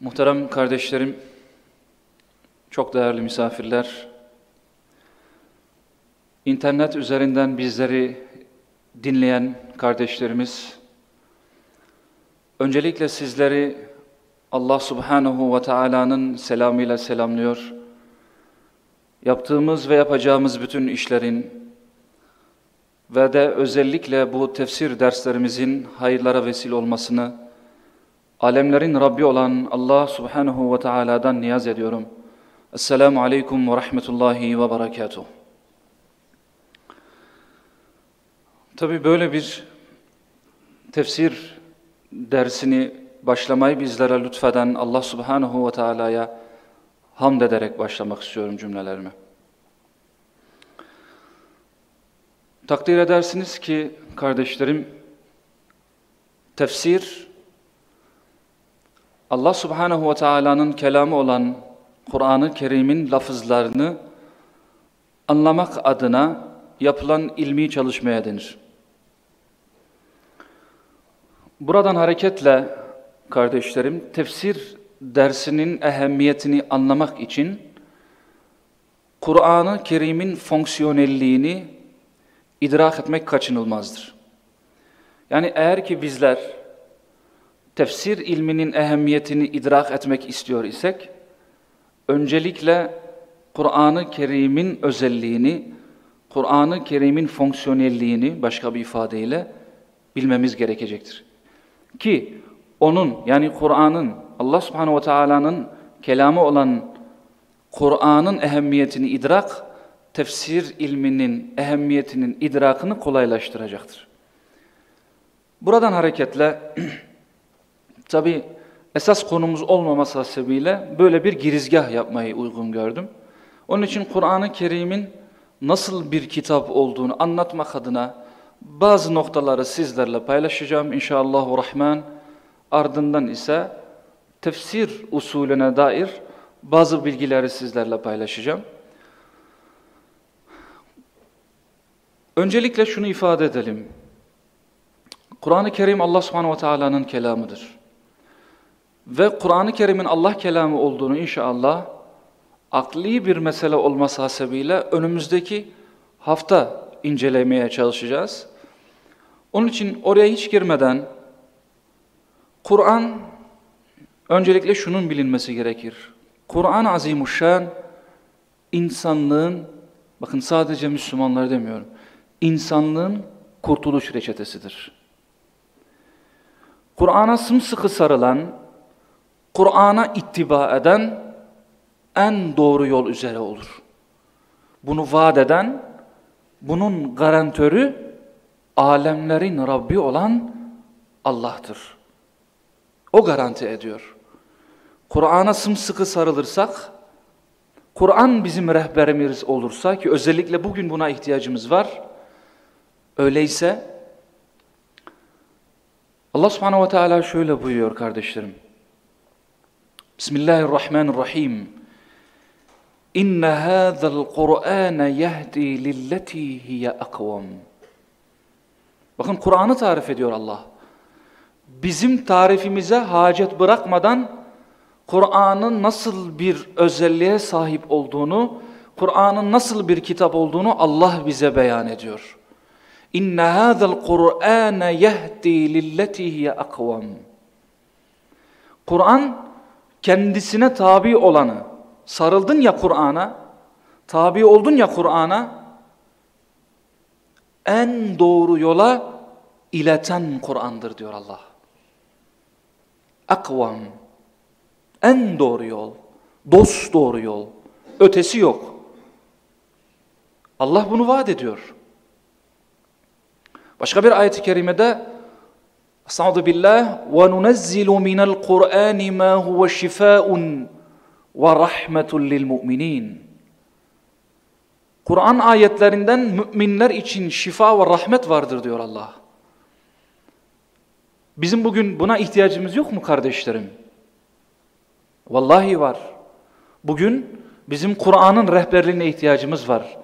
Muhterem kardeşlerim, çok değerli misafirler, internet üzerinden bizleri dinleyen kardeşlerimiz, öncelikle sizleri Allah Subhanahu ve Taala'nın selamıyla selamlıyor. Yaptığımız ve yapacağımız bütün işlerin ve de özellikle bu tefsir derslerimizin hayırlara vesile olmasını, alemlerin Rabbi olan Allah Subhanahu ve Taala'dan niyaz ediyorum. Esselamu Aleyküm ve Rahmetullahi ve Berekatuhu. Tabi böyle bir tefsir dersini başlamayı bizlere lütfeden Allah Subhanahu ve Taala'ya hamd ederek başlamak istiyorum cümlelerimi. Takdir edersiniz ki kardeşlerim, tefsir, Allah Subhanahu ve Taala'nın kelamı olan Kur'an-ı Kerim'in lafızlarını anlamak adına yapılan ilmi çalışmaya denir. Buradan hareketle kardeşlerim, tefsir dersinin ehemmiyetini anlamak için Kur'an-ı Kerim'in fonksiyonelliğini idrak etmek kaçınılmazdır. Yani eğer ki bizler tefsir ilminin ehemmiyetini idrak etmek istiyor isek, öncelikle Kur'an-ı Kerim'in özelliğini, Kur'an-ı Kerim'in fonksiyonelliğini başka bir ifadeyle bilmemiz gerekecektir. Ki onun yani Kur'an'ın, Allah subhanehu ve teala'nın kelamı olan Kur'an'ın ehemmiyetini idrak, tefsir ilminin ehemmiyetinin idrakını kolaylaştıracaktır. Buradan hareketle Tabi esas konumuz olmaması sebebiyle böyle bir girizgah yapmayı uygun gördüm. Onun için Kur'an-ı Kerim'in nasıl bir kitap olduğunu anlatmak adına bazı noktaları sizlerle paylaşacağım inşallah rahman. Ardından ise tefsir usulüne dair bazı bilgileri sizlerle paylaşacağım. Öncelikle şunu ifade edelim. Kur'an-ı Kerim Allah subhanahu ve teala'nın kelamıdır. Ve Kur'an-ı Kerim'in Allah kelamı olduğunu inşallah akli bir mesele olması hasebiyle önümüzdeki hafta incelemeye çalışacağız. Onun için oraya hiç girmeden Kur'an öncelikle şunun bilinmesi gerekir. Kur'an azimuşşan insanlığın bakın sadece Müslümanlar demiyorum. insanlığın kurtuluş reçetesidir. Kur'an'a sımsıkı sarılan Kur'an'a ittiba eden en doğru yol üzere olur. Bunu vaat eden, bunun garantörü alemlerin Rabbi olan Allah'tır. O garanti ediyor. Kur'an'a sımsıkı sarılırsak, Kur'an bizim rehberimiz olursa ki özellikle bugün buna ihtiyacımız var. Öyleyse Allah subhanehu ve teala şöyle buyuruyor kardeşlerim. Bismillahirrahmanirrahim. İnne hâzel Kur'âne yehdi lilleti hiye akvam. Bakın Kur'an'ı tarif ediyor Allah. Bizim tarifimize hacet bırakmadan Kur'an'ın nasıl bir özelliğe sahip olduğunu, Kur'an'ın nasıl bir kitap olduğunu Allah bize beyan ediyor. İnne hâzel Kur'âne yehdi lilleti hiye akvam. Kur'an kendisine tabi olanı, sarıldın ya Kur'an'a, tabi oldun ya Kur'an'a, en doğru yola ileten Kur'an'dır diyor Allah. Akvam, en doğru yol, dost doğru yol, ötesi yok. Allah bunu vaat ediyor. Başka bir ayet-i kerimede Estağdu billah ve nunezzilu minel Kur'an ma huve şifaun ve rahmetun lil mu'minin. Kur'an ayetlerinden müminler için şifa ve rahmet vardır diyor Allah. Bizim bugün buna ihtiyacımız yok mu kardeşlerim? Vallahi var. Bugün bizim Kur'an'ın rehberliğine ihtiyacımız var.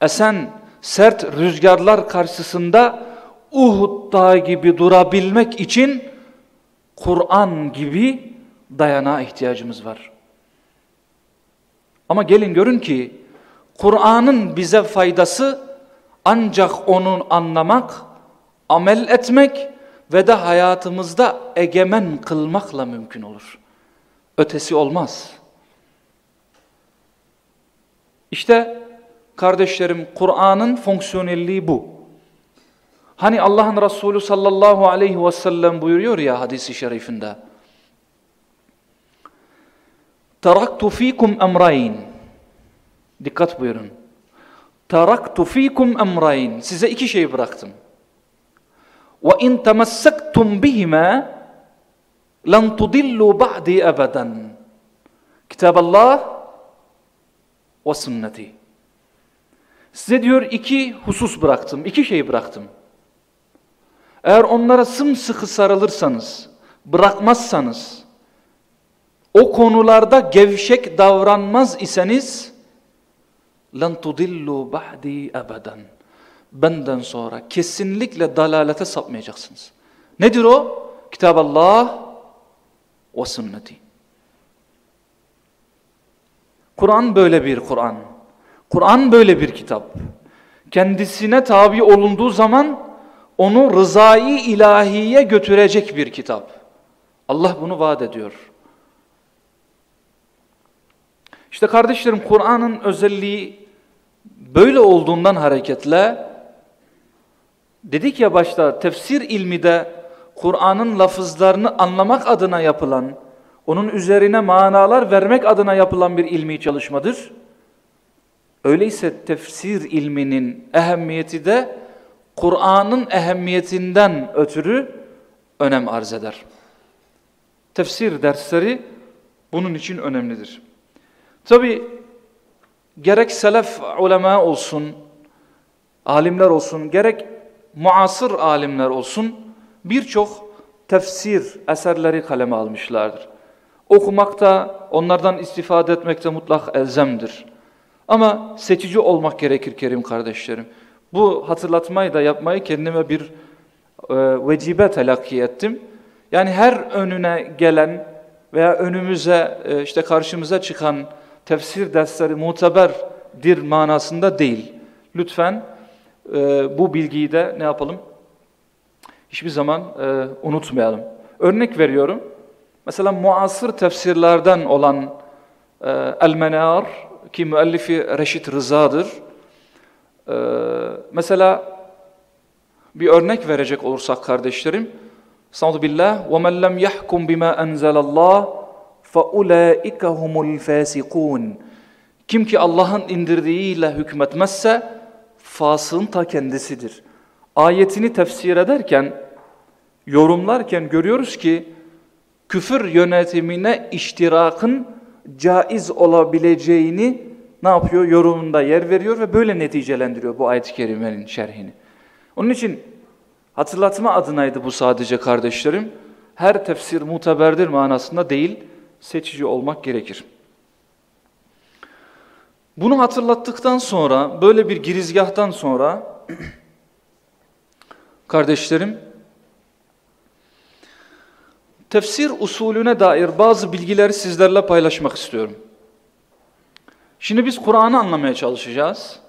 Esen, sert rüzgarlar karşısında Uhud dağı gibi durabilmek için Kur'an gibi dayanağa ihtiyacımız var. Ama gelin görün ki Kur'an'ın bize faydası ancak onu anlamak, amel etmek ve de hayatımızda egemen kılmakla mümkün olur. Ötesi olmaz. İşte kardeşlerim Kur'an'ın fonksiyonelliği bu. Hani Allah'ın Resulü sallallahu aleyhi ve sellem buyuruyor ya hadisi şerifinde. Taraktu fikum emrayn. Dikkat buyurun. Taraktu fikum emrayn. Size iki şey bıraktım. Ve in temassaktum bihima lan tudillu ba'di abadan. Kitaballah ve sünneti. Size diyor iki husus bıraktım, iki şey bıraktım. Eğer onlara sımsıkı sarılırsanız, bırakmazsanız, o konularda gevşek davranmaz iseniz, لَنْ تُضِلُّوا بَعْدِي أَبَدًا Benden sonra kesinlikle dalalete sapmayacaksınız. Nedir o? Kitaballah ve sünneti. Kur'an böyle bir Kur'an. Kur'an böyle bir kitap. Kendisine tabi olunduğu zaman onu rızayı ilahiye götürecek bir kitap. Allah bunu vaat ediyor. İşte kardeşlerim Kur'an'ın özelliği böyle olduğundan hareketle dedik ya başta tefsir ilmi de Kur'an'ın lafızlarını anlamak adına yapılan, onun üzerine manalar vermek adına yapılan bir ilmi çalışmadır. Öyleyse tefsir ilminin ehemmiyeti de Kur'an'ın ehemmiyetinden ötürü önem arz eder. Tefsir dersleri bunun için önemlidir. Tabi gerek selef ulema olsun, alimler olsun, gerek muasır alimler olsun birçok tefsir eserleri kaleme almışlardır. Okumakta, onlardan istifade etmekte mutlak elzemdir. Ama seçici olmak gerekir kerim kardeşlerim. Bu hatırlatmayı da yapmayı kendime bir e, vecibe telakki ettim. Yani her önüne gelen veya önümüze e, işte karşımıza çıkan tefsir dersleri muteberdir manasında değil. Lütfen e, bu bilgiyi de ne yapalım? Hiçbir zaman e, unutmayalım. Örnek veriyorum. Mesela muasır tefsirlerden olan e, El-Menar ki müellifi Reşit Rıza'dır. Ee, mesela bir örnek verecek olursak kardeşlerim, Sa'du billah ve men lem yahkum bima enzelallah fe ulaike humul fasikun. Kim ki Allah'ın indirdiğiyle hükmetmezse fasığın ta kendisidir. Ayetini tefsir ederken, yorumlarken görüyoruz ki küfür yönetimine iştirakın caiz olabileceğini ne yapıyor? Yorumunda yer veriyor ve böyle neticelendiriyor bu ayet-i kerimenin şerhini. Onun için hatırlatma adınaydı bu sadece kardeşlerim. Her tefsir muteberdir manasında değil, seçici olmak gerekir. Bunu hatırlattıktan sonra, böyle bir girizgahtan sonra kardeşlerim, tefsir usulüne dair bazı bilgileri sizlerle paylaşmak istiyorum. Şimdi biz Kur'an'ı anlamaya çalışacağız.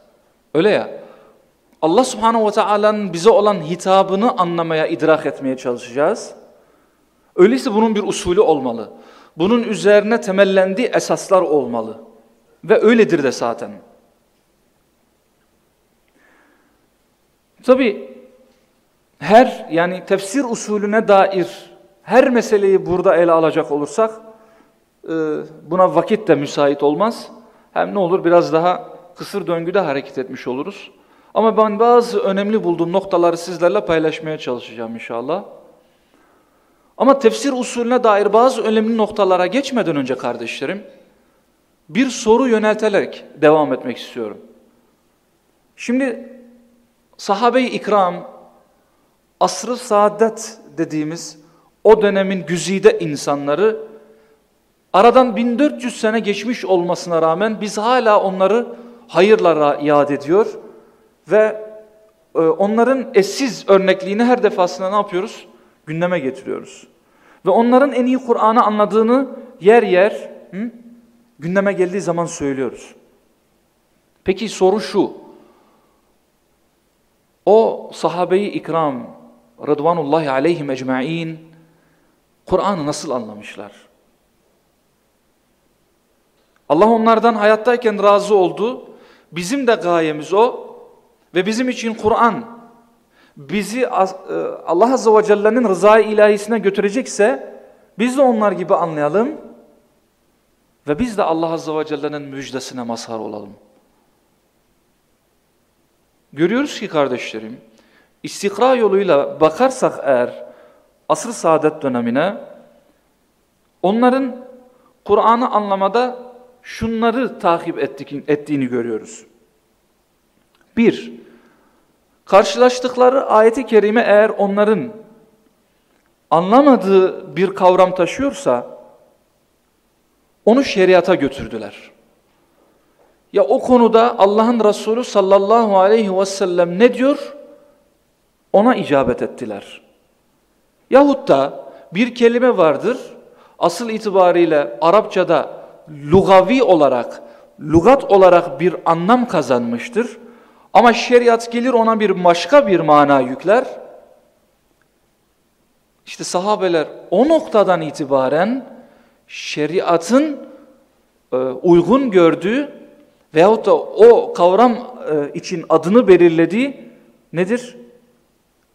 Öyle ya. Allah subhanehu ve teala'nın bize olan hitabını anlamaya, idrak etmeye çalışacağız. Öyleyse bunun bir usulü olmalı. Bunun üzerine temellendiği esaslar olmalı. Ve öyledir de zaten. Tabi her yani tefsir usulüne dair her meseleyi burada ele alacak olursak e, buna vakit de müsait olmaz. Hem ne olur biraz daha kısır döngüde hareket etmiş oluruz. Ama ben bazı önemli bulduğum noktaları sizlerle paylaşmaya çalışacağım inşallah. Ama tefsir usulüne dair bazı önemli noktalara geçmeden önce kardeşlerim, bir soru yönelterek devam etmek istiyorum. Şimdi sahabe-i ikram, asr-ı saadet dediğimiz o dönemin güzide insanları, aradan 1400 sene geçmiş olmasına rağmen biz hala onları hayırlara yad ediyor ve e, onların eşsiz örnekliğini her defasında ne yapıyoruz? Gündeme getiriyoruz. Ve onların en iyi Kur'an'ı anladığını yer yer hı, gündeme geldiği zaman söylüyoruz. Peki soru şu. O sahabeyi ikram Rıdvanullahi aleyhim ecma'in Kur'an'ı nasıl anlamışlar? Allah onlardan hayattayken razı oldu. Bizim de gayemiz o. Ve bizim için Kur'an bizi e, Allah Azze ve Celle'nin rızayı ilahisine götürecekse biz de onlar gibi anlayalım ve biz de Allah Azze ve Celle'nin müjdesine mazhar olalım. Görüyoruz ki kardeşlerim, istikra yoluyla bakarsak eğer asr-ı saadet dönemine, onların Kur'an'ı anlamada şunları takip ettiğini görüyoruz. Bir, karşılaştıkları ayeti kerime eğer onların anlamadığı bir kavram taşıyorsa, onu şeriata götürdüler. Ya o konuda Allah'ın Resulü sallallahu aleyhi ve sellem ne diyor? Ona icabet ettiler. Yahut da bir kelime vardır, asıl itibariyle Arapçada lugavi olarak, lugat olarak bir anlam kazanmıştır. Ama şeriat gelir ona bir başka bir mana yükler. İşte sahabeler o noktadan itibaren şeriatın e, uygun gördüğü veyahut da o kavram e, için adını belirlediği nedir?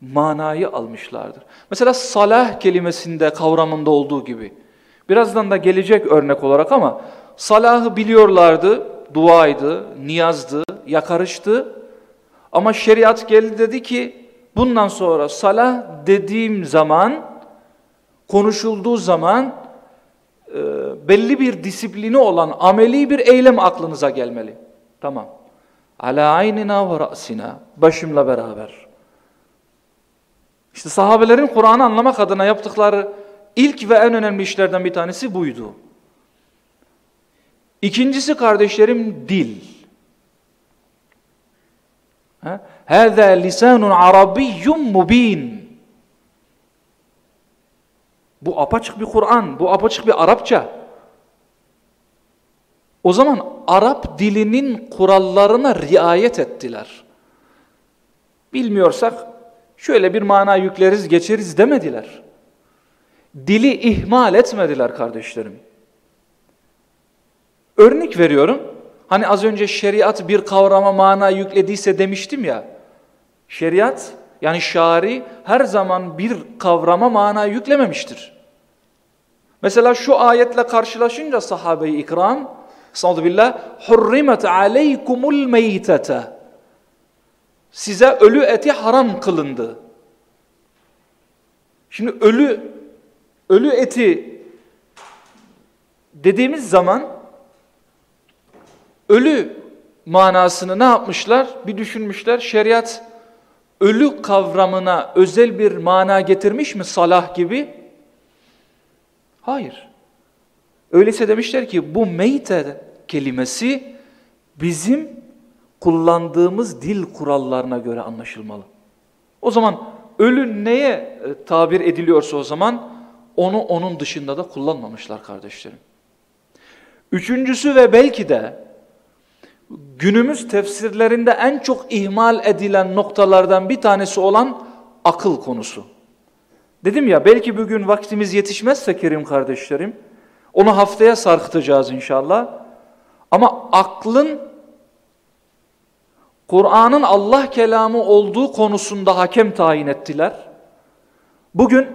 Manayı almışlardır. Mesela salah kelimesinde kavramında olduğu gibi. Birazdan da gelecek örnek olarak ama salahı biliyorlardı, duaydı, niyazdı, yakarıştı. Ama şeriat geldi dedi ki bundan sonra salah dediğim zaman, konuşulduğu zaman e, belli bir disiplini olan ameli bir eylem aklınıza gelmeli. Tamam. Ala aynina ve ra'sina. Başımla beraber. İşte sahabelerin Kur'an'ı anlamak adına yaptıkları İlk ve en önemli işlerden bir tanesi buydu. İkincisi kardeşlerim dil. Hâzâ lisânun arabiyyum mubin. Bu apaçık bir Kur'an, bu apaçık bir Arapça. O zaman Arap dilinin kurallarına riayet ettiler. Bilmiyorsak şöyle bir mana yükleriz geçeriz demediler. Dili ihmal etmediler kardeşlerim. Örnek veriyorum. Hani az önce şeriat bir kavrama mana yüklediyse demiştim ya. Şeriat yani şari her zaman bir kavrama mana yüklememiştir. Mesela şu ayetle karşılaşınca sahabe-i ikram Estağfurullah billah hurrimet aleykumul meytete Size ölü eti haram kılındı. Şimdi ölü ölü eti dediğimiz zaman ölü manasını ne yapmışlar? Bir düşünmüşler. Şeriat ölü kavramına özel bir mana getirmiş mi salah gibi? Hayır. Öyleyse demişler ki bu meyte kelimesi bizim kullandığımız dil kurallarına göre anlaşılmalı. O zaman ölü neye e, tabir ediliyorsa o zaman onu onun dışında da kullanmamışlar kardeşlerim. Üçüncüsü ve belki de günümüz tefsirlerinde en çok ihmal edilen noktalardan bir tanesi olan akıl konusu. Dedim ya belki bugün vaktimiz yetişmezse Kerim kardeşlerim, onu haftaya sarkıtacağız inşallah. Ama aklın Kur'an'ın Allah kelamı olduğu konusunda hakem tayin ettiler. Bugün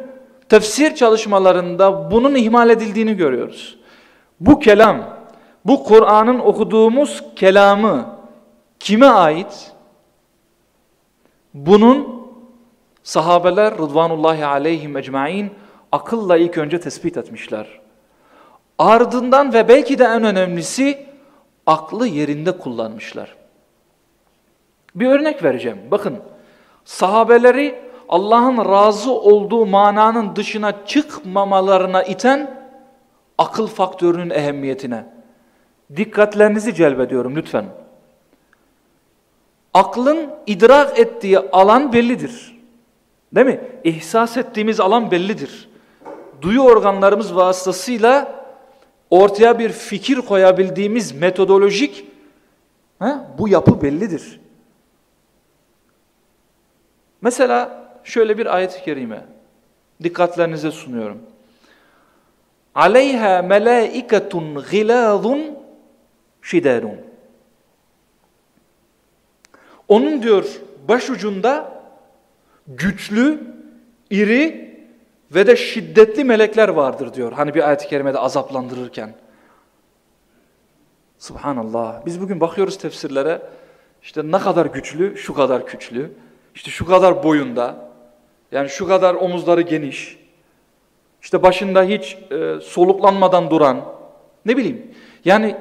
tefsir çalışmalarında bunun ihmal edildiğini görüyoruz. Bu kelam, bu Kur'an'ın okuduğumuz kelamı kime ait? Bunun sahabeler Rıdvanullahi aleyhim ecmain akılla ilk önce tespit etmişler. Ardından ve belki de en önemlisi aklı yerinde kullanmışlar. Bir örnek vereceğim. Bakın sahabeleri Allah'ın razı olduğu mananın dışına çıkmamalarına iten akıl faktörünün ehemmiyetine. Dikkatlerinizi celbediyorum lütfen. Aklın idrak ettiği alan bellidir. Değil mi? İhsas ettiğimiz alan bellidir. Duyu organlarımız vasıtasıyla ortaya bir fikir koyabildiğimiz metodolojik he, bu yapı bellidir. Mesela şöyle bir ayet-i kerime dikkatlerinize sunuyorum. Aleyha melaiketun gilazun şidadun. Onun diyor başucunda güçlü, iri ve de şiddetli melekler vardır diyor. Hani bir ayet-i kerimede azaplandırırken. Subhanallah. Biz bugün bakıyoruz tefsirlere. İşte ne kadar güçlü, şu kadar güçlü. İşte şu kadar boyunda. Yani şu kadar omuzları geniş. İşte başında hiç e, soluklanmadan duran. Ne bileyim. Yani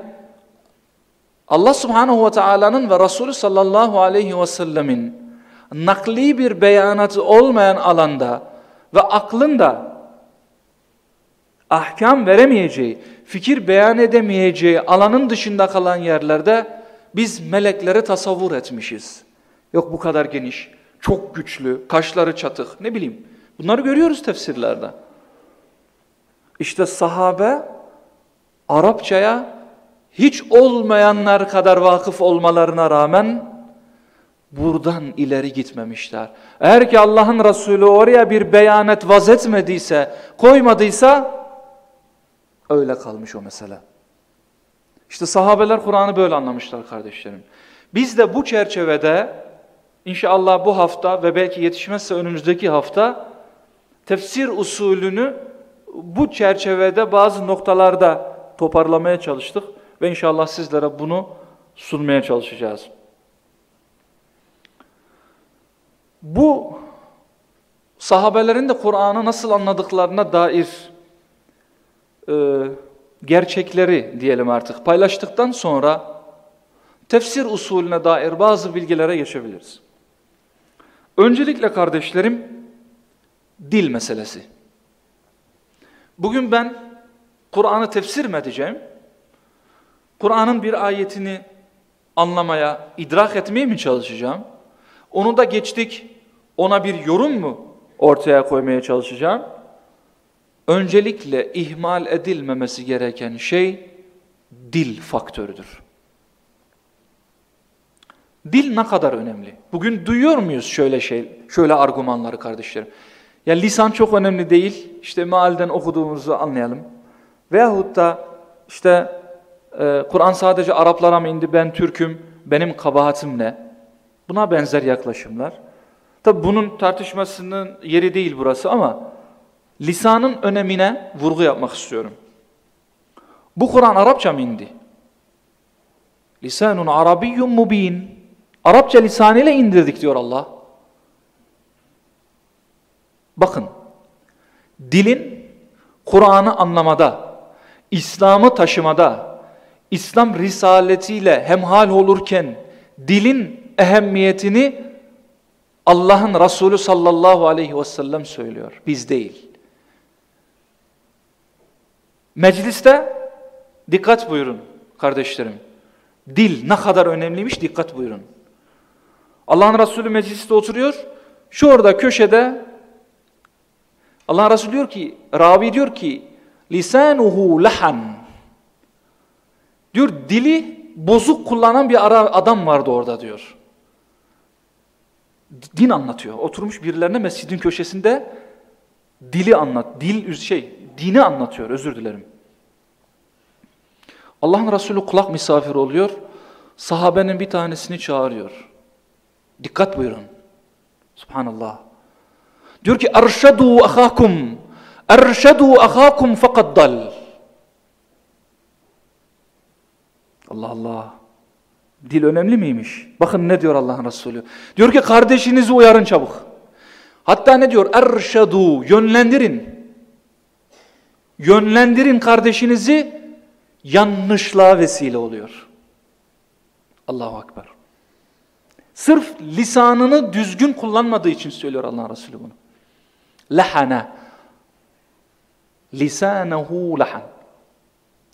Allah Subhanahu ve Taala'nın ve Resulü sallallahu aleyhi ve sellemin nakli bir beyanatı olmayan alanda ve aklın da ahkam veremeyeceği, fikir beyan edemeyeceği alanın dışında kalan yerlerde biz melekleri tasavvur etmişiz. Yok bu kadar geniş, çok güçlü, kaşları çatık, ne bileyim. Bunları görüyoruz tefsirlerde. İşte sahabe Arapçaya hiç olmayanlar kadar vakıf olmalarına rağmen buradan ileri gitmemişler. Eğer ki Allah'ın Resulü oraya bir beyanet vaz etmediyse, koymadıysa öyle kalmış o mesele. İşte sahabeler Kur'an'ı böyle anlamışlar kardeşlerim. Biz de bu çerçevede inşallah bu hafta ve belki yetişmezse önümüzdeki hafta tefsir usulünü bu çerçevede bazı noktalarda toparlamaya çalıştık ve inşallah sizlere bunu sunmaya çalışacağız. Bu sahabelerin de Kur'an'ı nasıl anladıklarına dair e, gerçekleri diyelim artık paylaştıktan sonra tefsir usulüne dair bazı bilgilere geçebiliriz. Öncelikle kardeşlerim dil meselesi. Bugün ben Kur'an'ı tefsir mi edeceğim? Kur'an'ın bir ayetini anlamaya, idrak etmeye mi çalışacağım? Onu da geçtik, ona bir yorum mu ortaya koymaya çalışacağım? Öncelikle ihmal edilmemesi gereken şey dil faktörüdür. Dil ne kadar önemli? Bugün duyuyor muyuz şöyle şey, şöyle argümanları kardeşlerim? Ya lisan çok önemli değil. İşte mealden okuduğumuzu anlayalım. Veyahut da işte e, Kur'an sadece Araplara mı indi, ben Türk'üm, benim kabahatim ne? Buna benzer yaklaşımlar. Tabi bunun tartışmasının yeri değil burası ama lisanın önemine vurgu yapmak istiyorum. Bu Kur'an Arapça mı indi? Lisanun arabiyyun mubin. Arapça lisanıyla indirdik diyor Allah. Bakın, dilin Kur'an'ı anlamada, İslam'ı taşımada, İslam risaletiyle hemhal olurken dilin ehemmiyetini Allah'ın Resulü sallallahu aleyhi ve sellem söylüyor, biz değil. Mecliste dikkat buyurun kardeşlerim. Dil ne kadar önemliymiş dikkat buyurun. Allah'ın Resulü mecliste oturuyor. Şu orada köşede Allah Resulü diyor ki, ravi diyor ki, lisanuhu lahan. Diyor dili bozuk kullanan bir adam vardı orada diyor. Din anlatıyor. Oturmuş birilerine mescidin köşesinde dili anlat, dil şey, dini anlatıyor. Özür dilerim. Allah'ın Resulü kulak misafir oluyor. Sahabenin bir tanesini çağırıyor. Dikkat buyurun. Subhanallah. Diyor ki erşedû ahâkum erşedû ahâkum fakat dal. Allah Allah. Dil önemli miymiş? Bakın ne diyor Allah'ın Resulü. Diyor ki kardeşinizi uyarın çabuk. Hatta ne diyor? Erşedû yönlendirin. yönlendirin kardeşinizi yanlışlığa vesile oluyor. Allahu Ekber. Sırf lisanını düzgün kullanmadığı için söylüyor Allah Resulü bunu. Lahana. Lisanehu lahan.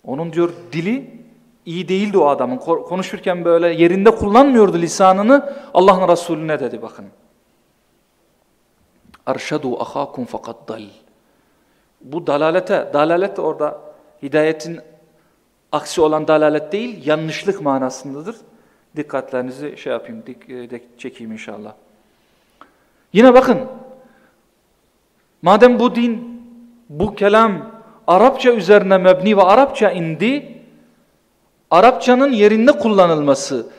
Onun diyor dili iyi değildi o adamın. Konuşurken böyle yerinde kullanmıyordu lisanını. Allah'ın Resulü ne dedi bakın. Arşadu ahakum fakat dal. Bu dalalete, dalalet de orada hidayetin aksi olan dalalet değil, yanlışlık manasındadır. Dikkatlerinizi şey yapayım, dik, e, çekeyim inşallah. Yine bakın, madem bu din, bu kelam Arapça üzerine mebni ve Arapça indi, Arapçanın yerinde kullanılması,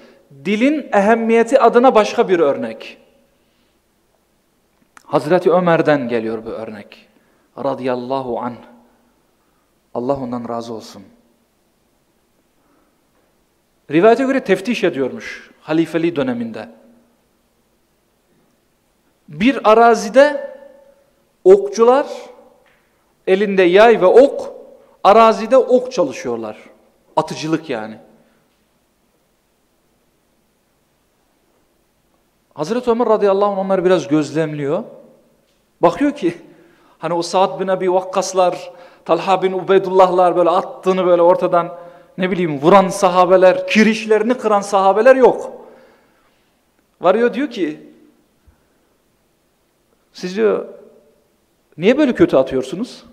dilin ehemmiyeti adına başka bir örnek. Hazreti Ömer'den geliyor bu örnek. Radiyallahu anh. Allah ondan razı olsun. Rivayete göre teftiş ediyormuş halifeli döneminde. Bir arazide okçular elinde yay ve ok, arazide ok çalışıyorlar. Atıcılık yani. Hazreti Ömer radıyallahu anh onları biraz gözlemliyor. Bakıyor ki hani o Sa'd bin Abi Vakkaslar, Talha bin Ubeydullahlar böyle attığını böyle ortadan ne bileyim vuran sahabeler, kirişlerini kıran sahabeler yok. Varıyor diyor ki siz diyor niye böyle kötü atıyorsunuz?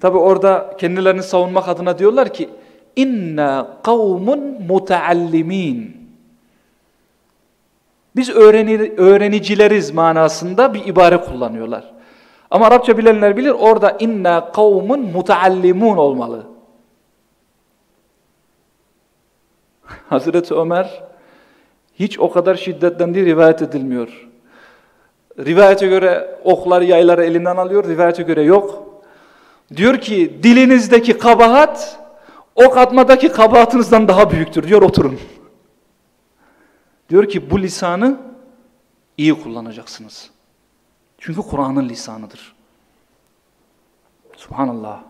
Tabi orada kendilerini savunmak adına diyorlar ki inna kavmun muteallimin. Biz öğreni, öğrenicileriz manasında bir ibare kullanıyorlar. Ama Arapça bilenler bilir orada inna kavmun muteallimun olmalı. Hazreti Ömer hiç o kadar şiddetlendiği rivayet edilmiyor. Rivayete göre okları yayları elinden alıyor, rivayete göre yok. Diyor ki dilinizdeki kabahat ok atmadaki kabahatınızdan daha büyüktür diyor oturun. Diyor ki bu lisanı iyi kullanacaksınız. Çünkü Kur'an'ın lisanıdır. Subhanallah.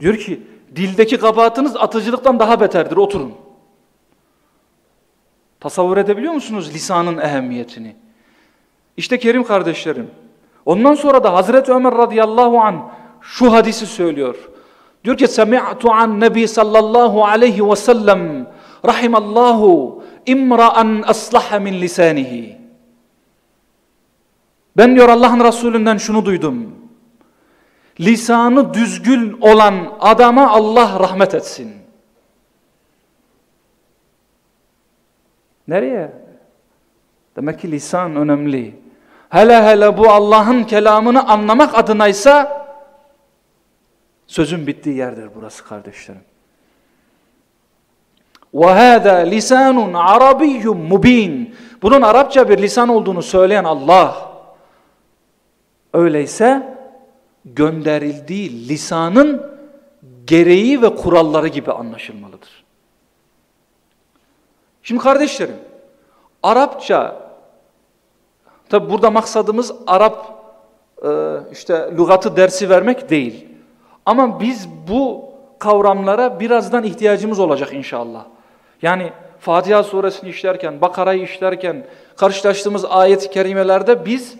Diyor ki dildeki kabahatınız atıcılıktan daha beterdir oturun. Tasavvur edebiliyor musunuz lisanın ehemmiyetini? İşte Kerim kardeşlerim. Ondan sonra da Hazreti Ömer radıyallahu an şu hadisi söylüyor. Diyor ki semi'tu an nebi sallallahu aleyhi ve sellem rahimallahu imra'an aslaha min lisanihi. Ben diyor Allah'ın Resulünden şunu duydum. Lisanı düzgün olan adama Allah rahmet etsin. Nereye? Demek ki lisan önemli. Hele hele bu Allah'ın kelamını anlamak adınaysa sözün bittiği yerdir burası kardeşlerim. وَهَذَا lisanun عَرَبِيٌّ mubin. Bunun Arapça bir lisan olduğunu söyleyen Allah. Öyleyse gönderildiği lisanın gereği ve kuralları gibi anlaşılmalıdır. Şimdi kardeşlerim, Arapça, tabi burada maksadımız Arap e, işte lügatı dersi vermek değil. Ama biz bu kavramlara birazdan ihtiyacımız olacak inşallah. Yani Fatiha suresini işlerken, Bakara'yı işlerken, karşılaştığımız ayet-i kerimelerde biz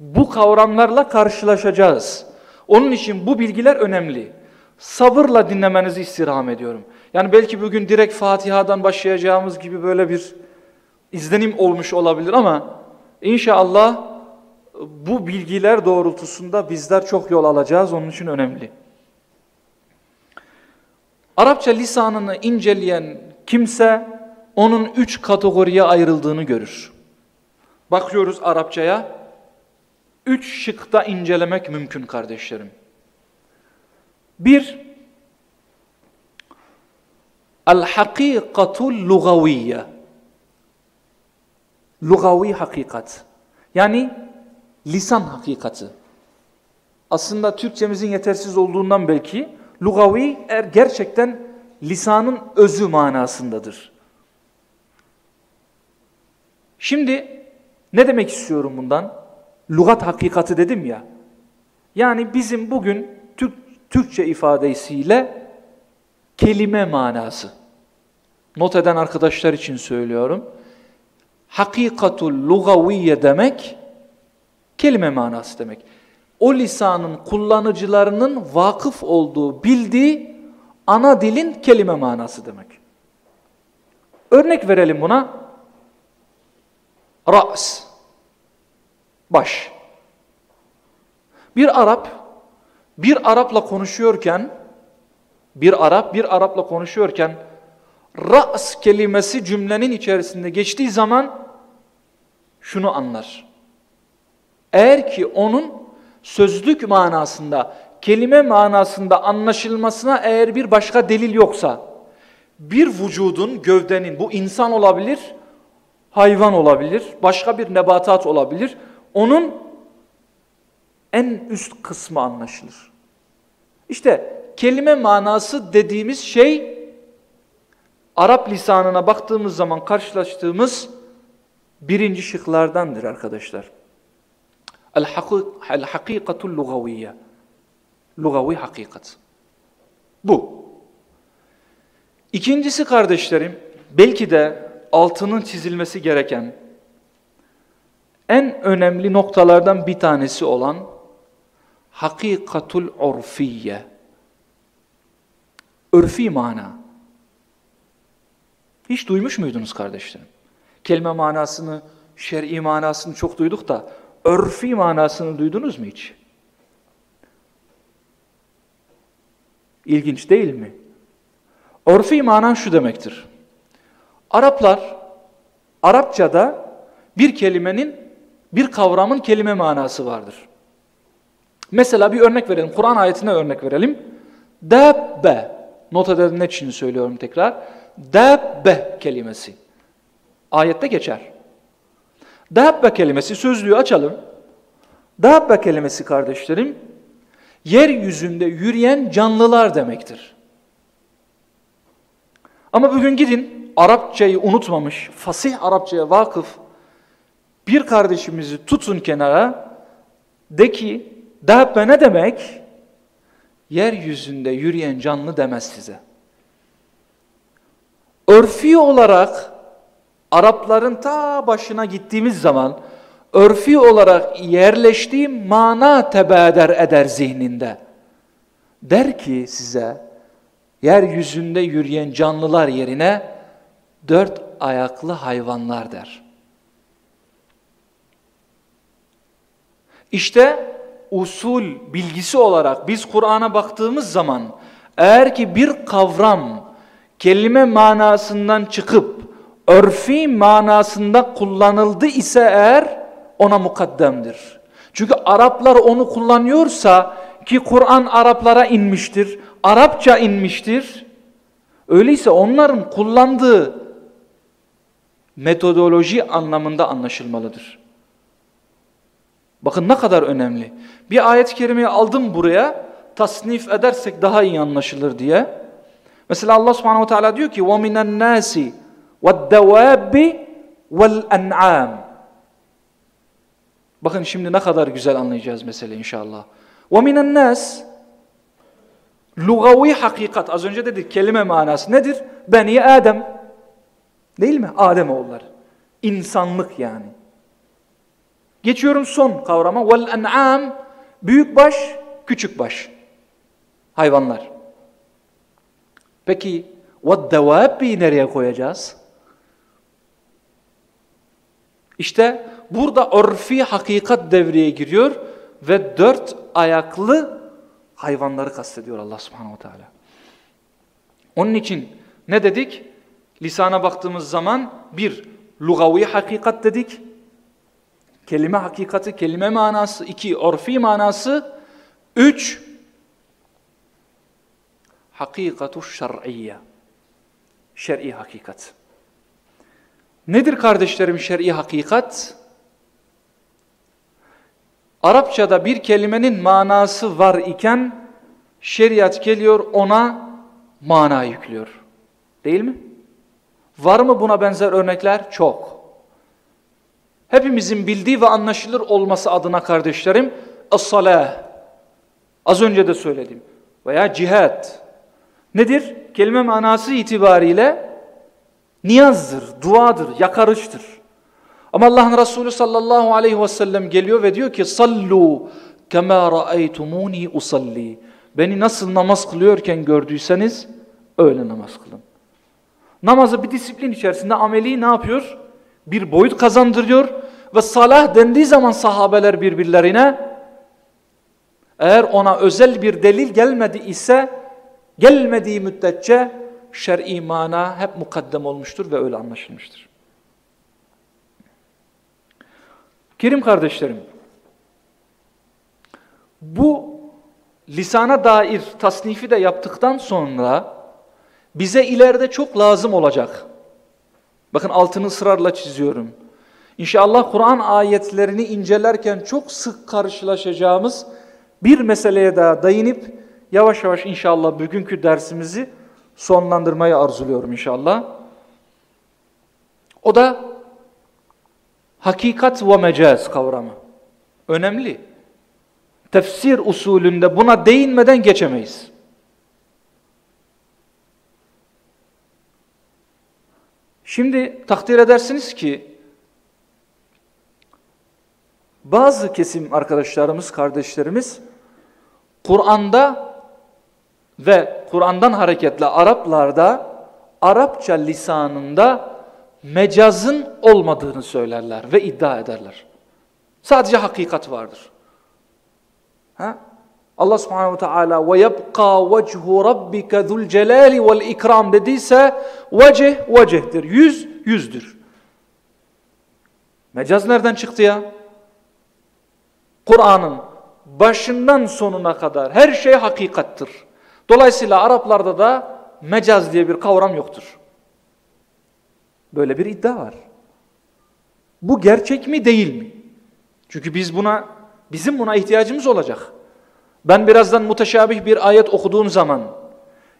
bu kavramlarla karşılaşacağız. Onun için bu bilgiler önemli. Sabırla dinlemenizi istirham ediyorum. Yani belki bugün direkt Fatiha'dan başlayacağımız gibi böyle bir izlenim olmuş olabilir ama inşallah bu bilgiler doğrultusunda bizler çok yol alacağız. Onun için önemli. Arapça lisanını inceleyen kimse onun üç kategoriye ayrıldığını görür. Bakıyoruz Arapçaya, üç şıkta incelemek mümkün kardeşlerim. Bir, el-hakikatul lugaviyye. Lugavi hakikat. Yani lisan hakikati. Aslında Türkçemizin yetersiz olduğundan belki lugavi er gerçekten lisanın özü manasındadır. Şimdi ne demek istiyorum bundan? Lugat hakikati dedim ya. Yani bizim bugün Türk, Türkçe ifadesiyle kelime manası. Not eden arkadaşlar için söylüyorum. Hakikatul lugaviye demek kelime manası demek. O lisanın kullanıcılarının vakıf olduğu, bildiği ana dilin kelime manası demek. Örnek verelim buna. Ra's. Baş. Bir Arap, bir Arapla konuşuyorken, bir Arap, bir Arapla konuşuyorken, Ra's kelimesi cümlenin içerisinde geçtiği zaman şunu anlar. Eğer ki onun sözlük manasında, kelime manasında anlaşılmasına eğer bir başka delil yoksa, bir vücudun, gövdenin, bu insan olabilir, hayvan olabilir, başka bir nebatat olabilir, onun en üst kısmı anlaşılır. İşte kelime manası dediğimiz şey, Arap lisanına baktığımız zaman karşılaştığımız birinci şıklardandır arkadaşlar. El-hakikatul lugaviyye. Lugavi hakikat. Bu. İkincisi kardeşlerim, belki de altının çizilmesi gereken en önemli noktalardan bir tanesi olan hakikatul urfiyye. Örfi mana. Hiç duymuş muydunuz kardeşlerim? Kelime manasını, şer'i manasını çok duyduk da örfi manasını duydunuz mu hiç? İlginç değil mi? Örfi manan şu demektir. Araplar, Arapçada bir kelimenin, bir kavramın kelime manası vardır. Mesela bir örnek verelim, Kur'an ayetine örnek verelim. Dabbe, not edenler için söylüyorum tekrar. Dabbe kelimesi. Ayette geçer. Dabbe kelimesi, sözlüğü açalım. Dabbe kelimesi kardeşlerim, yeryüzünde yürüyen canlılar demektir. Ama bugün gidin Arapçayı unutmamış, fasih Arapçaya vakıf bir kardeşimizi tutun kenara de ki dabbe ne demek? Yeryüzünde yürüyen canlı demez size. Örfi olarak Arapların ta başına gittiğimiz zaman örfi olarak yerleştiği mana tebeder eder zihninde. Der ki size yeryüzünde yürüyen canlılar yerine dört ayaklı hayvanlar der. İşte usul bilgisi olarak biz Kur'an'a baktığımız zaman eğer ki bir kavram kelime manasından çıkıp örfi manasında kullanıldı ise eğer ona mukaddemdir. Çünkü Araplar onu kullanıyorsa ki Kur'an Araplara inmiştir, Arapça inmiştir. Öyleyse onların kullandığı metodoloji anlamında anlaşılmalıdır. Bakın ne kadar önemli. Bir ayet-i kerimeyi aldım buraya, tasnif edersek daha iyi anlaşılır diye. Mesela Allah subhanahu teala diyor ki وَمِنَ النَّاسِ وَالدَّوَابِّ وَالْاَنْعَامِ Bakın şimdi ne kadar güzel anlayacağız mesele inşallah. وَمِنَ النَّاسِ Lugavi hakikat. Az önce dedik kelime manası nedir? Beni Adem. Değil mi? Adem oğulları. İnsanlık yani. Geçiyorum son kavrama. Vel en'am büyük baş, küçük baş. Hayvanlar. Peki ve devabbi nereye koyacağız? İşte burada örfi hakikat devreye giriyor ve dört ayaklı hayvanları kastediyor Allah subhanahu teala. Onun için ne dedik? Lisana baktığımız zaman bir, lugavi hakikat dedik. Kelime hakikati, kelime manası. iki orfi manası. Üç, hakikatu şer'iyye. Şer'i hakikat. Nedir kardeşlerim şer'i hakikat? Arapçada bir kelimenin manası var iken şeriat geliyor ona mana yüklüyor. Değil mi? Var mı buna benzer örnekler? Çok. Hepimizin bildiği ve anlaşılır olması adına kardeşlerim, as-salah, Az önce de söyledim. Veya cihat. Nedir? Kelime manası itibariyle niyazdır, duadır, yakarıştır. Ama Allah'ın Resulü sallallahu aleyhi ve sellem geliyor ve diyor ki sallu kema ra'aytumuni usalli. Beni nasıl namaz kılıyorken gördüyseniz öyle namaz kılın. Namazı bir disiplin içerisinde ameli ne yapıyor? Bir boyut kazandırıyor ve salah dendiği zaman sahabeler birbirlerine eğer ona özel bir delil gelmedi ise gelmediği müddetçe şer'i mana hep mukaddem olmuştur ve öyle anlaşılmıştır. Kerim kardeşlerim, bu lisana dair tasnifi de yaptıktan sonra bize ileride çok lazım olacak. Bakın altını ısrarla çiziyorum. İnşallah Kur'an ayetlerini incelerken çok sık karşılaşacağımız bir meseleye daha dayanıp yavaş yavaş inşallah bugünkü dersimizi sonlandırmayı arzuluyorum inşallah. O da hakikat ve mecaz kavramı. Önemli. Tefsir usulünde buna değinmeden geçemeyiz. Şimdi takdir edersiniz ki bazı kesim arkadaşlarımız, kardeşlerimiz Kur'an'da ve Kur'an'dan hareketle Araplarda Arapça lisanında mecazın olmadığını söylerler ve iddia ederler. Sadece hakikat vardır. Ha? Allah subhanehu ve teala ve yebqa vechu rabbike zul celali vel ikram dediyse vecih vecihtir. Yüz yüzdür. Mecaz nereden çıktı ya? Kur'an'ın başından sonuna kadar her şey hakikattır. Dolayısıyla Araplarda da mecaz diye bir kavram yoktur. Böyle bir iddia var. Bu gerçek mi değil mi? Çünkü biz buna bizim buna ihtiyacımız olacak. Ben birazdan muteşabih bir ayet okuduğum zaman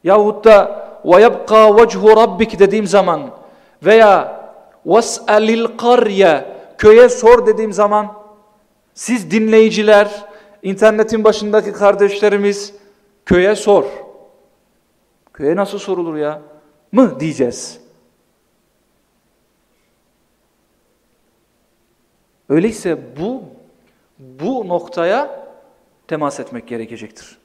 yahut da وَيَبْقَى وَجْهُ رَبِّكِ dediğim zaman veya وَاسْأَلِ الْقَرْيَ köye sor dediğim zaman siz dinleyiciler, internetin başındaki kardeşlerimiz köye sor. Köye nasıl sorulur ya? Mı diyeceğiz. Öyleyse bu bu noktaya temas etmek gerekecektir.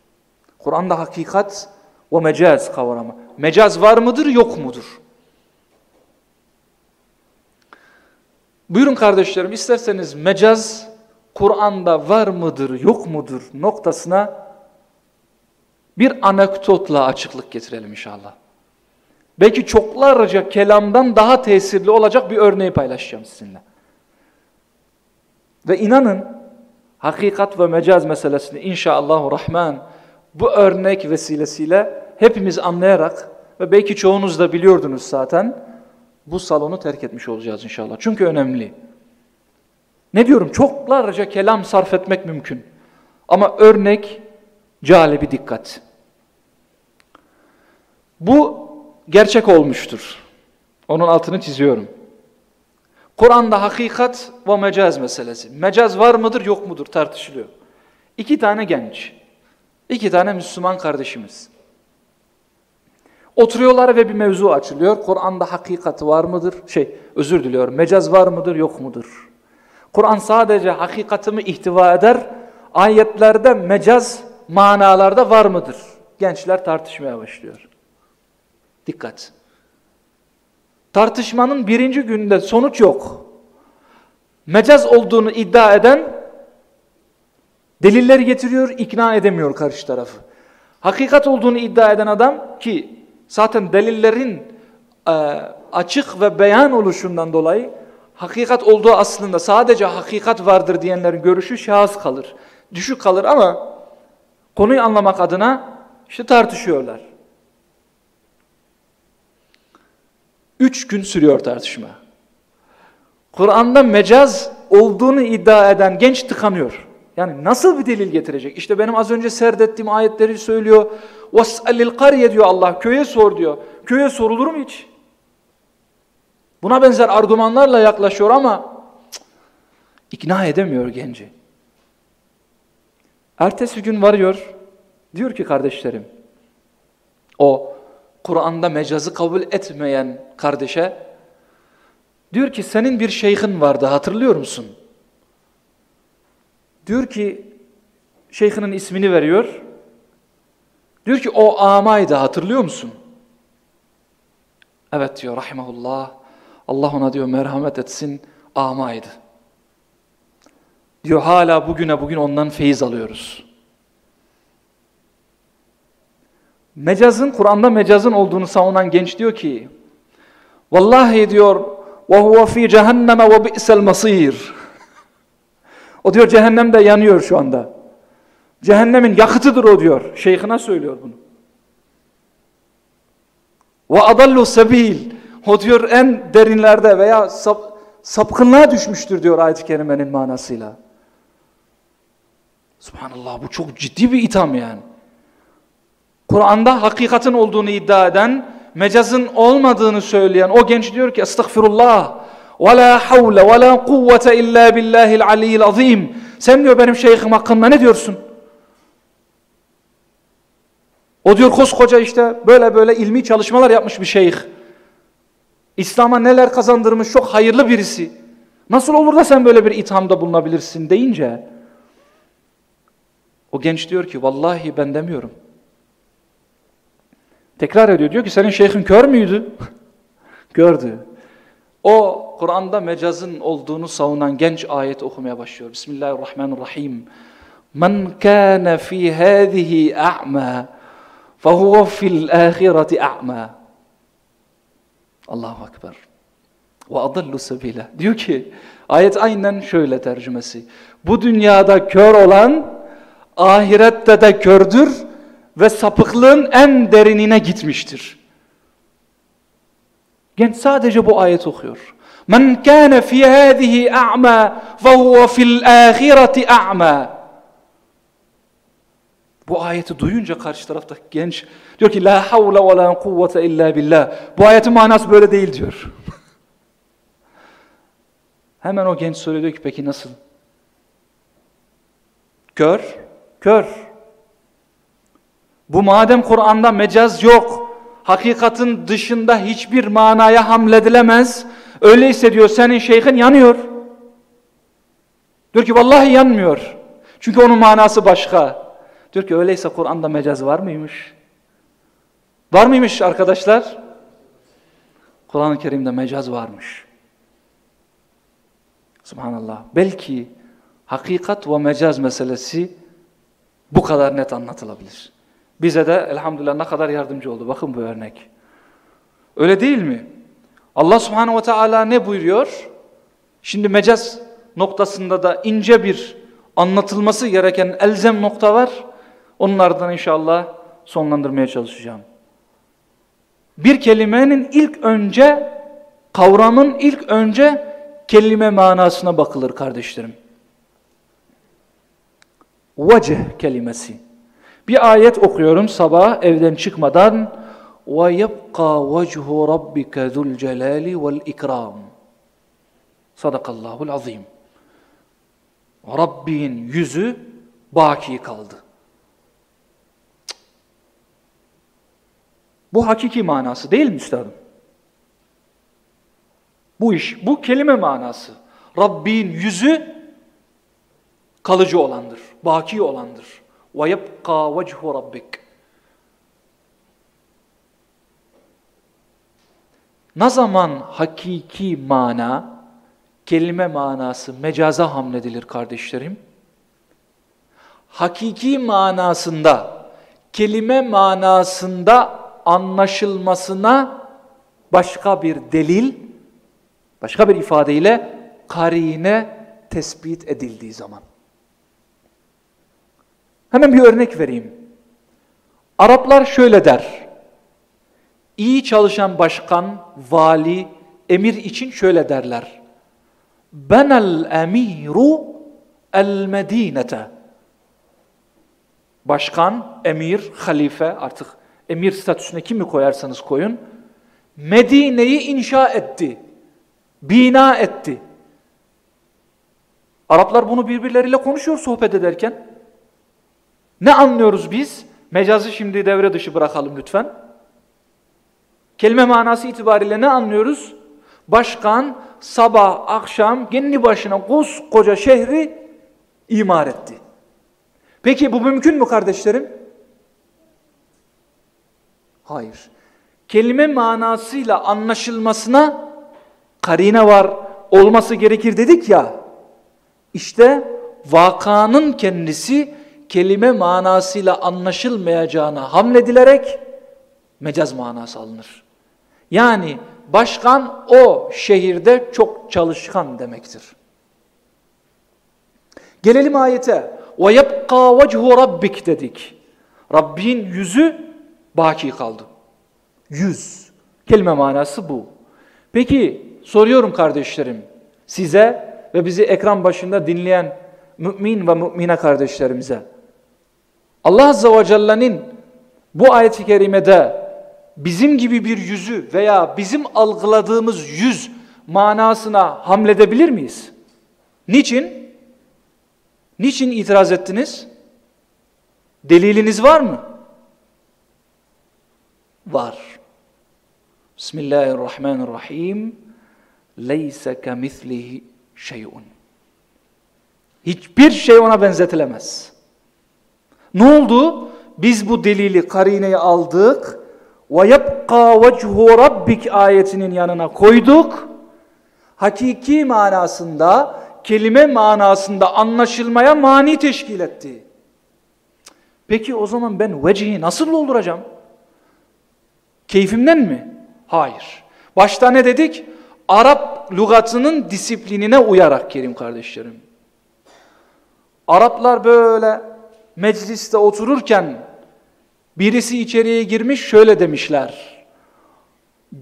Kur'an'da hakikat ve mecaz kavramı. Mecaz var mıdır yok mudur? Buyurun kardeşlerim isterseniz mecaz Kur'an'da var mıdır yok mudur noktasına bir anekdotla açıklık getirelim inşallah. Belki çoklarca kelamdan daha tesirli olacak bir örneği paylaşacağım sizinle. Ve inanın hakikat ve mecaz meselesini inşallah rahman bu örnek vesilesiyle hepimiz anlayarak ve belki çoğunuz da biliyordunuz zaten bu salonu terk etmiş olacağız inşallah. Çünkü önemli. Ne diyorum? Çoklarca kelam sarf etmek mümkün. Ama örnek calibi dikkat. Bu gerçek olmuştur. Onun altını çiziyorum. Kur'an'da hakikat ve mecaz meselesi. Mecaz var mıdır yok mudur tartışılıyor. İki tane genç, iki tane Müslüman kardeşimiz. Oturuyorlar ve bir mevzu açılıyor. Kur'an'da hakikat var mıdır? Şey, özür diliyorum. Mecaz var mıdır yok mudur? Kur'an sadece hakikatimi ihtiva eder. Ayetlerde mecaz manalarda var mıdır? Gençler tartışmaya başlıyor. Dikkat. Tartışmanın birinci günde sonuç yok. Mecaz olduğunu iddia eden delilleri getiriyor, ikna edemiyor karşı tarafı. Hakikat olduğunu iddia eden adam ki zaten delillerin e, açık ve beyan oluşundan dolayı hakikat olduğu aslında sadece hakikat vardır diyenlerin görüşü şahıs kalır. Düşük kalır ama konuyu anlamak adına işte tartışıyorlar. Üç gün sürüyor tartışma. Kur'an'da mecaz olduğunu iddia eden genç tıkanıyor. Yani nasıl bir delil getirecek? İşte benim az önce serdettiğim ayetleri söylüyor. وَاسْأَلِ الْقَرْيَ diyor Allah. Köye sor diyor. Köye sorulur mu hiç? Buna benzer argümanlarla yaklaşıyor ama cık, ikna edemiyor genci. Ertesi gün varıyor Diyor ki kardeşlerim, o Kur'an'da mecazı kabul etmeyen kardeşe, diyor ki senin bir şeyhin vardı hatırlıyor musun? Diyor ki, şeyhinin ismini veriyor. Diyor ki o amaydı hatırlıyor musun? Evet diyor rahimahullah. Allah ona diyor merhamet etsin amaydı. Diyor hala bugüne bugün ondan feyiz alıyoruz. Mecazın, Kur'an'da mecazın olduğunu savunan genç diyor ki, Vallahi diyor, وَهُوَ ف۪ي جَهَنَّمَ وَبِئْسَ الْمَصِيرِ O diyor cehennemde yanıyor şu anda. Cehennemin yakıtıdır o diyor. Şeyhine söylüyor bunu. Ve adallu sebil. O diyor en derinlerde veya sap, sapkınlığa düşmüştür diyor ayet-i kerimenin manasıyla. Subhanallah bu çok ciddi bir itham yani. Kur'an'da hakikatin olduğunu iddia eden, mecazın olmadığını söyleyen o genç diyor ki estağfirullah ve la havle ve la kuvvete illa billahil aliyyil azim. Sen diyor benim şeyhim hakkında ne diyorsun? O diyor koskoca işte böyle böyle ilmi çalışmalar yapmış bir şeyh. İslam'a neler kazandırmış çok hayırlı birisi. Nasıl olur da sen böyle bir ithamda bulunabilirsin deyince o genç diyor ki vallahi ben demiyorum. Tekrar ediyor. Diyor ki senin şeyhin kör müydü? Gördü. O Kur'an'da mecazın olduğunu savunan genç ayet okumaya başlıyor. Bismillahirrahmanirrahim. Men kana fi hadhihi a'ma fehuve fil ahireti a'ma. Allahu Ekber. Ve adallu sebile. Diyor ki ayet aynen şöyle tercümesi. Bu dünyada kör olan ahirette de kördür ve sapıklığın en derinine gitmiştir. Genç sadece bu ayet okuyor. Men kana fi hadihi a'ma fehuve fil ahireti a'ma. Bu ayeti duyunca karşı taraftaki genç diyor ki la havle ve la kuvvete illa billah. Bu ayetin manası böyle değil diyor. Hemen o genç soruyor diyor ki peki nasıl? Kör, kör. Bu madem Kur'an'da mecaz yok, hakikatin dışında hiçbir manaya hamledilemez, öyleyse diyor senin şeyhin yanıyor. Diyor ki vallahi yanmıyor. Çünkü onun manası başka. Diyor ki öyleyse Kur'an'da mecaz var mıymış? Var mıymış arkadaşlar? Kur'an-ı Kerim'de mecaz varmış. Subhanallah. Belki hakikat ve mecaz meselesi bu kadar net anlatılabilir. Bize de elhamdülillah ne kadar yardımcı oldu. Bakın bu örnek. Öyle değil mi? Allah subhanehu ve teala ne buyuruyor? Şimdi mecaz noktasında da ince bir anlatılması gereken elzem nokta var. Onlardan inşallah sonlandırmaya çalışacağım. Bir kelimenin ilk önce, kavramın ilk önce kelime manasına bakılır kardeşlerim. Vecih kelimesi. Bir ayet okuyorum sabah evden çıkmadan. وَيَبْقَى وَجْهُ رَبِّكَ ذُو الْجَلَالِ وَالْاِكْرَامِ Sadakallahul azim. Rabbin yüzü baki kaldı. Bu hakiki manası değil mi üstadım? Bu iş, bu kelime manası. Rabbin yüzü kalıcı olandır, baki olandır. ve yebqa vechu rabbik. Ne zaman hakiki mana, kelime manası mecaza hamledilir kardeşlerim? Hakiki manasında, kelime manasında anlaşılmasına başka bir delil, başka bir ifadeyle karine tespit edildiği zaman. Hemen bir örnek vereyim. Araplar şöyle der. İyi çalışan başkan, vali, emir için şöyle derler. Benel emiru el medinete. Başkan, emir, halife artık emir statüsüne kimi koyarsanız koyun, Medine'yi inşa etti, bina etti. Araplar bunu birbirleriyle konuşuyor sohbet ederken. Ne anlıyoruz biz? Mecazı şimdi devre dışı bırakalım lütfen. Kelime manası itibariyle ne anlıyoruz? Başkan sabah akşam kendi başına koca şehri imar etti. Peki bu mümkün mü kardeşlerim? Hayır. Kelime manasıyla anlaşılmasına karine var, olması gerekir dedik ya. İşte vakanın kendisi kelime manasıyla anlaşılmayacağına hamledilerek mecaz manası alınır. Yani başkan o şehirde çok çalışkan demektir. Gelelim ayete. وَيَبْقَى وَجْهُ رَبِّكَ dedik. Rabbin yüzü baki kaldı. Yüz. Kelime manası bu. Peki soruyorum kardeşlerim size ve bizi ekran başında dinleyen mümin ve mümine kardeşlerimize. Allah Azze ve Celle'nin bu ayet-i kerimede bizim gibi bir yüzü veya bizim algıladığımız yüz manasına hamledebilir miyiz? Niçin? Niçin itiraz ettiniz? Deliliniz var mı? Var. Bismillahirrahmanirrahim. Leyse kemithlihi şeyun. Hiçbir şey ona benzetilemez. Ne oldu? Biz bu delili karineyi aldık. Ve yapqa vechu rabbik ayetinin yanına koyduk. Hakiki manasında, kelime manasında anlaşılmaya mani teşkil etti. Peki o zaman ben vecihi nasıl dolduracağım? Keyfimden mi? Hayır. Başta ne dedik? Arap lügatının disiplinine uyarak kerim kardeşlerim. Araplar böyle mecliste otururken birisi içeriye girmiş şöyle demişler.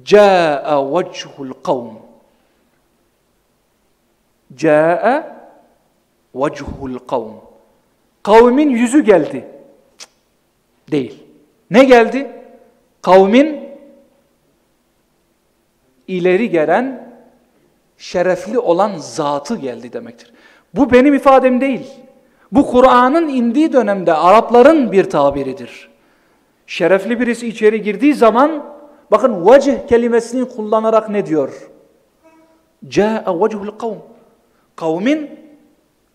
Câe vechul kavm. Câe vechul kavm. Kavmin yüzü geldi. Değil. Ne geldi? Kavmin ileri gelen şerefli olan zatı geldi demektir. Bu benim ifadem değil. Bu Kur'an'ın indiği dönemde Arapların bir tabiridir. Şerefli birisi içeri girdiği zaman bakın vecih kelimesini kullanarak ne diyor? Câe vechul kavm. Kavmin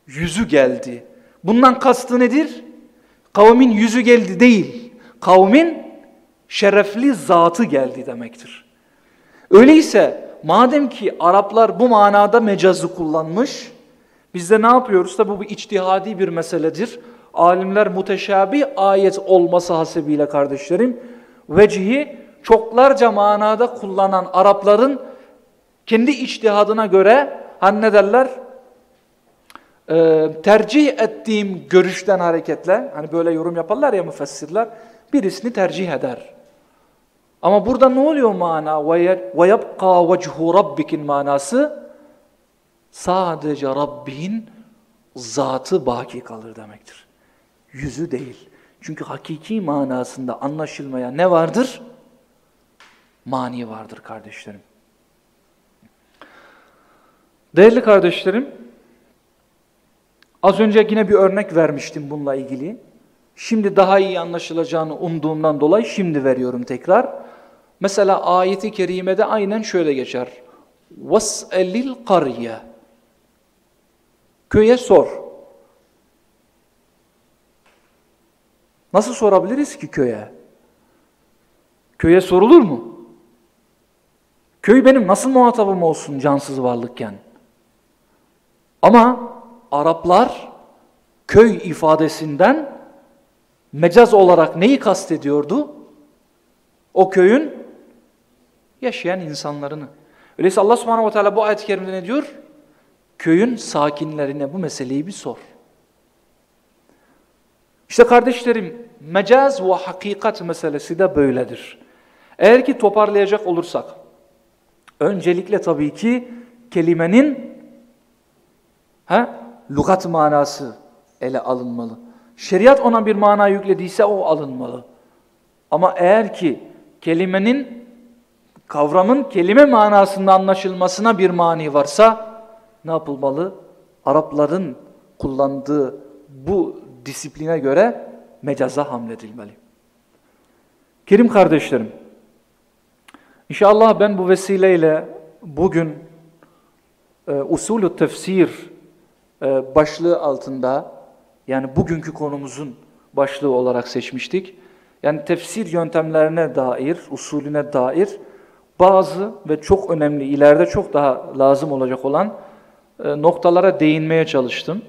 yüzü geldi. Bundan kastı nedir? Kavmin yüzü geldi değil. Kavmin şerefli zatı geldi demektir. Öyleyse madem ki Araplar bu manada mecazı kullanmış, biz de ne yapıyoruz? Tabi bu içtihadi bir meseledir. Alimler muteşabi ayet olması hasebiyle kardeşlerim, vecihi çoklarca manada kullanan Arapların kendi içtihadına göre hani ne derler? Ee, tercih ettiğim görüşten hareketle, hani böyle yorum yaparlar ya müfessirler, birisini tercih eder. Ama burada ne oluyor mana? وَيَبْقَى وَجْهُ رَبِّك'in manası sadece Rabbin zatı baki kalır demektir. Yüzü değil. Çünkü hakiki manasında anlaşılmaya ne vardır? Mani vardır kardeşlerim. Değerli kardeşlerim, az önce yine bir örnek vermiştim bununla ilgili. Şimdi daha iyi anlaşılacağını umduğumdan dolayı şimdi veriyorum tekrar. Mesela ayeti kerimede aynen şöyle geçer. وَاسْأَلِ الْقَرْيَ Köye sor. Nasıl sorabiliriz ki köye? Köye sorulur mu? Köy benim nasıl muhatabım olsun cansız varlıkken? Ama Araplar köy ifadesinden mecaz olarak neyi kastediyordu? O köyün yaşayan insanlarını. Öyleyse Allah subhanahu ve teala bu ayet-i kerimde ne diyor? Köyün sakinlerine bu meseleyi bir sor. İşte kardeşlerim, mecaz ve hakikat meselesi de böyledir. Eğer ki toparlayacak olursak, öncelikle tabii ki kelimenin he, lügat manası ele alınmalı. Şeriat ona bir mana yüklediyse o alınmalı. Ama eğer ki kelimenin, kavramın kelime manasında anlaşılmasına bir mani varsa ne yapılmalı? Arapların kullandığı bu disipline göre mecaza hamledilmeli. Kerim kardeşlerim, inşallah ben bu vesileyle bugün e, usulü tefsir e, başlığı altında, yani bugünkü konumuzun başlığı olarak seçmiştik. Yani tefsir yöntemlerine dair, usulüne dair bazı ve çok önemli, ileride çok daha lazım olacak olan noktalara değinmeye çalıştım.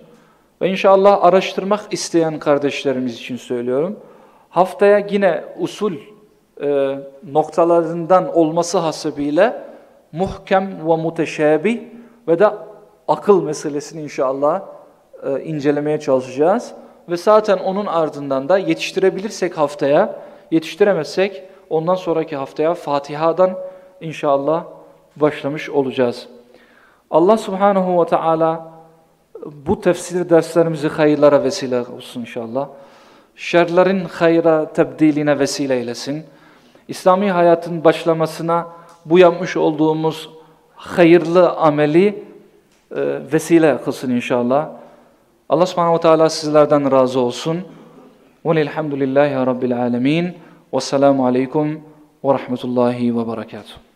Ve inşallah araştırmak isteyen kardeşlerimiz için söylüyorum. Haftaya yine usul e, noktalarından olması hasebiyle muhkem ve muteşabih ve de akıl meselesini inşallah e, incelemeye çalışacağız. Ve zaten onun ardından da yetiştirebilirsek haftaya, yetiştiremezsek ondan sonraki haftaya Fatiha'dan inşallah başlamış olacağız. Allah subhanahu ve teala bu tefsir derslerimizi hayırlara vesile olsun inşallah. Şerlerin hayra tebdiline vesile eylesin. İslami hayatın başlamasına bu yapmış olduğumuz hayırlı ameli e, vesile kılsın inşallah. Allah subhanahu ve teala sizlerden razı olsun. Velhamdülillahi Rabbil alemin. Vesselamu aleyküm ve rahmetullahi ve berekatuhu.